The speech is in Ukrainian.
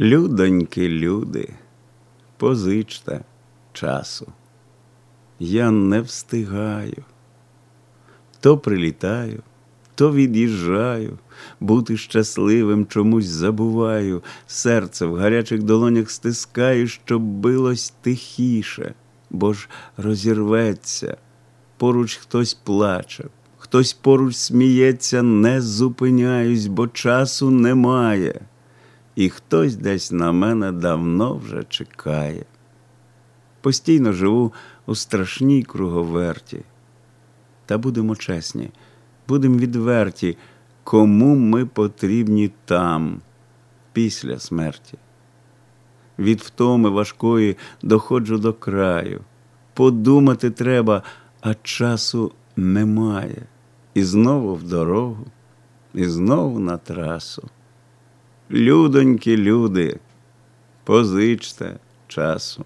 Людоньки, люди, позичте часу. Я не встигаю. То прилітаю, то від'їжджаю, бути щасливим чомусь забуваю, серце в гарячих долонях стискаю, щоб билось тихіше, бо ж розірветься. Поруч хтось плаче, хтось поруч сміється, не зупиняюсь, бо часу немає. І хтось десь на мене давно вже чекає. Постійно живу у страшній круговерті. Та будемо чесні, будемо відверті, кому ми потрібні там, після смерті. Від втоми важкої доходжу до краю. Подумати треба, а часу немає. І знову в дорогу, і знову на трасу. Людоньки, люди, позичте часу.